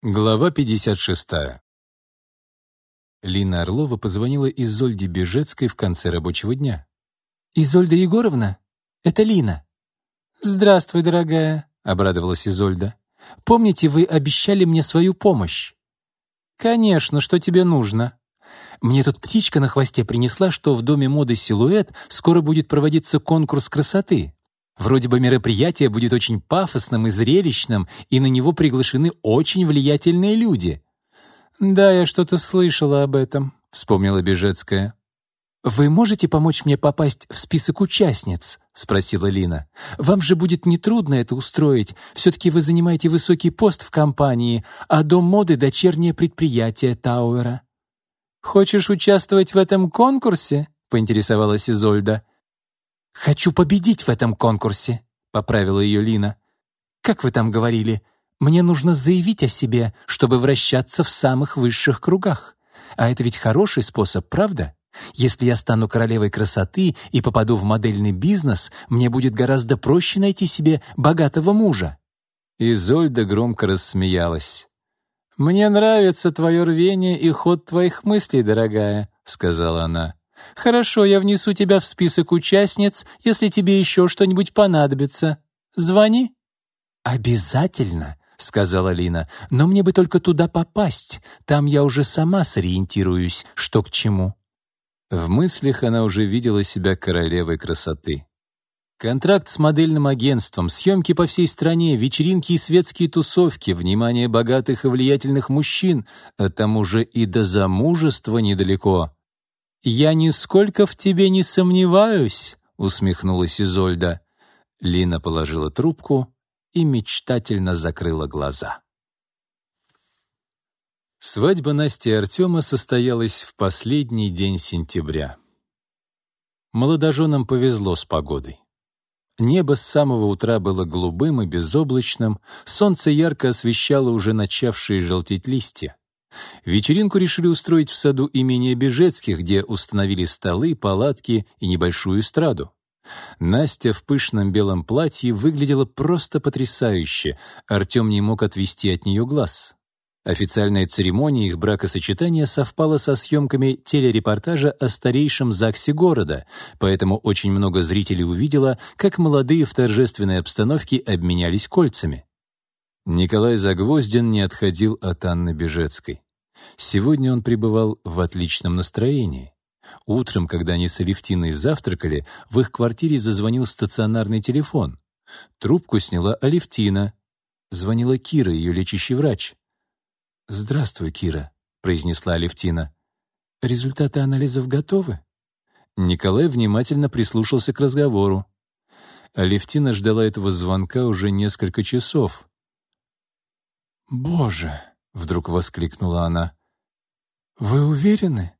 Глава 56. Лина Орлова позвонила Изольде Бежецкой в конце рабочего дня. «Изольда Егоровна? Это Лина». «Здравствуй, дорогая», — обрадовалась Изольда. «Помните, вы обещали мне свою помощь?» «Конечно, что тебе нужно?» «Мне тут птичка на хвосте принесла, что в Доме моды «Силуэт» скоро будет проводиться конкурс красоты. Вроде бы мероприятие будет очень пафосным и зрелищным, и на него приглашены очень влиятельные люди». «Да, я что-то слышала об этом», — вспомнила Бежецкая. «Вы можете помочь мне попасть в список участниц?» — спросила Лина. «Вам же будет нетрудно это устроить. Все-таки вы занимаете высокий пост в компании, а Дом моды — дочернее предприятие Тауэра». «Хочешь участвовать в этом конкурсе?» — поинтересовалась Изольда. «Хочу победить в этом конкурсе», — поправила ее Лина. «Как вы там говорили, мне нужно заявить о себе, чтобы вращаться в самых высших кругах. А это ведь хороший способ, правда? Если я стану королевой красоты и попаду в модельный бизнес, мне будет гораздо проще найти себе богатого мужа». Изольда громко рассмеялась. «Мне нравится твое рвение и ход твоих мыслей, дорогая», — сказала она. «Хорошо, я внесу тебя в список участниц, если тебе еще что-нибудь понадобится. Звони». «Обязательно», — сказала Лина, «но мне бы только туда попасть. Там я уже сама сориентируюсь, что к чему». В мыслях она уже видела себя королевой красоты. Контракт с модельным агентством, съемки по всей стране, вечеринки и светские тусовки, внимание богатых и влиятельных мужчин, а там уже и до замужества недалеко. «Я нисколько в тебе не сомневаюсь», — усмехнулась Изольда. Лина положила трубку и мечтательно закрыла глаза. Свадьба Насти и Артема состоялась в последний день сентября. Молодоженам повезло с погодой. Небо с самого утра было голубым и безоблачным, солнце ярко освещало уже начавшие желтеть листья. Вечеринку решили устроить в саду имения Бежецких, где установили столы, палатки и небольшую эстраду. Настя в пышном белом платье выглядела просто потрясающе, Артем не мог отвести от нее глаз. Официальная церемония их бракосочетания совпала со съемками телерепортажа о старейшем ЗАГСе города, поэтому очень много зрителей увидело, как молодые в торжественной обстановке обменялись кольцами. Николай Загвоздин не отходил от Анны Бежецкой. Сегодня он пребывал в отличном настроении. Утром, когда они с Алевтиной завтракали, в их квартире зазвонил стационарный телефон. Трубку сняла Алевтина. Звонила Кира, ее лечащий врач. «Здравствуй, Кира», — произнесла Алевтина. «Результаты анализов готовы?» Николай внимательно прислушался к разговору. Алевтина ждала этого звонка уже несколько часов. «Боже!» — вдруг воскликнула она. «Вы уверены?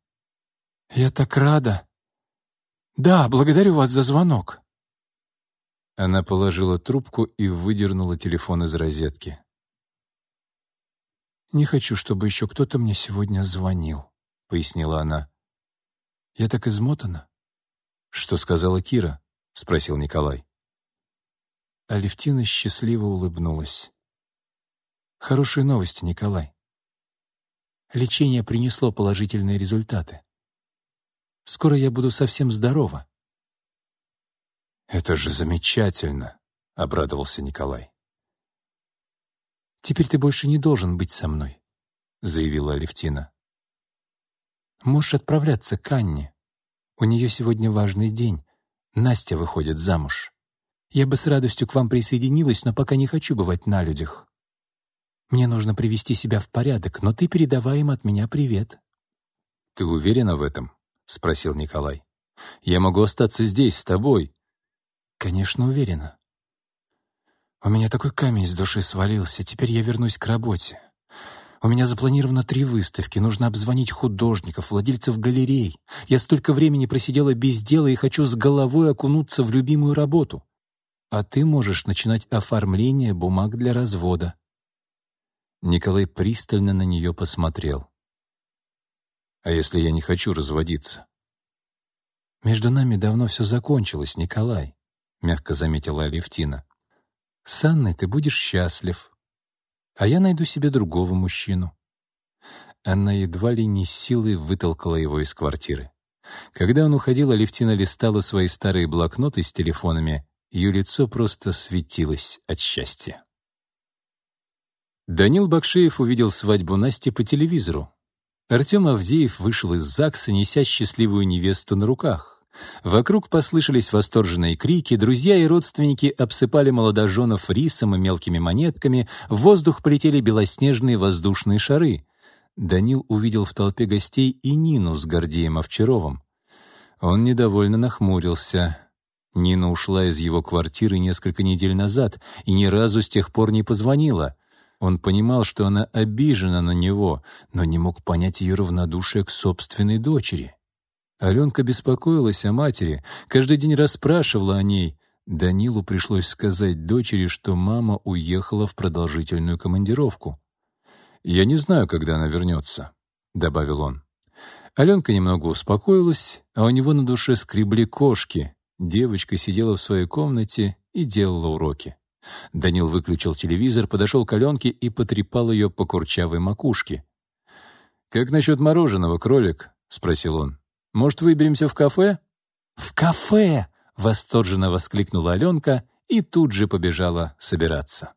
Я так рада! Да, благодарю вас за звонок!» Она положила трубку и выдернула телефон из розетки. «Не хочу, чтобы еще кто-то мне сегодня звонил», — пояснила она. «Я так измотана». «Что сказала Кира?» — спросил Николай. Алевтина счастливо улыбнулась. Хорошие новости, Николай. Лечение принесло положительные результаты. Скоро я буду совсем здорова. «Это же замечательно!» — обрадовался Николай. «Теперь ты больше не должен быть со мной», — заявила Алевтина. «Можешь отправляться к Анне. У нее сегодня важный день. Настя выходит замуж. Я бы с радостью к вам присоединилась, но пока не хочу бывать на людях. Мне нужно привести себя в порядок, но ты передавай им от меня привет». «Ты уверена в этом?» — спросил Николай. «Я могу остаться здесь, с тобой». «Конечно, уверена. У меня такой камень с души свалился, теперь я вернусь к работе. У меня запланировано три выставки, нужно обзвонить художников, владельцев галерей. Я столько времени просидела без дела и хочу с головой окунуться в любимую работу. А ты можешь начинать оформление бумаг для развода. Николай пристально на нее посмотрел. «А если я не хочу разводиться?» «Между нами давно все закончилось, Николай», — мягко заметила Алевтина. «С Анной ты будешь счастлив. а я найду себе другого мужчину». Она едва ли не силой вытолкала его из квартиры. Когда он уходил, Алевтина листала свои старые блокноты с телефонами, ее лицо просто светилось от счастья. Данил Бакшеев увидел свадьбу Насти по телевизору. Артем Авдеев вышел из ЗАГСа, неся счастливую невесту на руках. Вокруг послышались восторженные крики, друзья и родственники обсыпали молодоженов рисом и мелкими монетками, в воздух полетели белоснежные воздушные шары. Данил увидел в толпе гостей и Нину с Гордеем Овчаровым. Он недовольно нахмурился. Нина ушла из его квартиры несколько недель назад и ни разу с тех пор не позвонила. Он понимал, что она обижена на него, но не мог понять ее равнодушие к собственной дочери. Аленка беспокоилась о матери, каждый день расспрашивала о ней. Данилу пришлось сказать дочери, что мама уехала в продолжительную командировку. «Я не знаю, когда она вернется», — добавил он. Аленка немного успокоилась, а у него на душе скребли кошки. Девочка сидела в своей комнате и делала уроки. Данил выключил телевизор, подошел к Аленке и потрепал ее по курчавой макушке. «Как насчет мороженого, кролик?» — спросил он. «Может, выберемся в кафе?» «В кафе!» — восторженно воскликнула Аленка и тут же побежала собираться.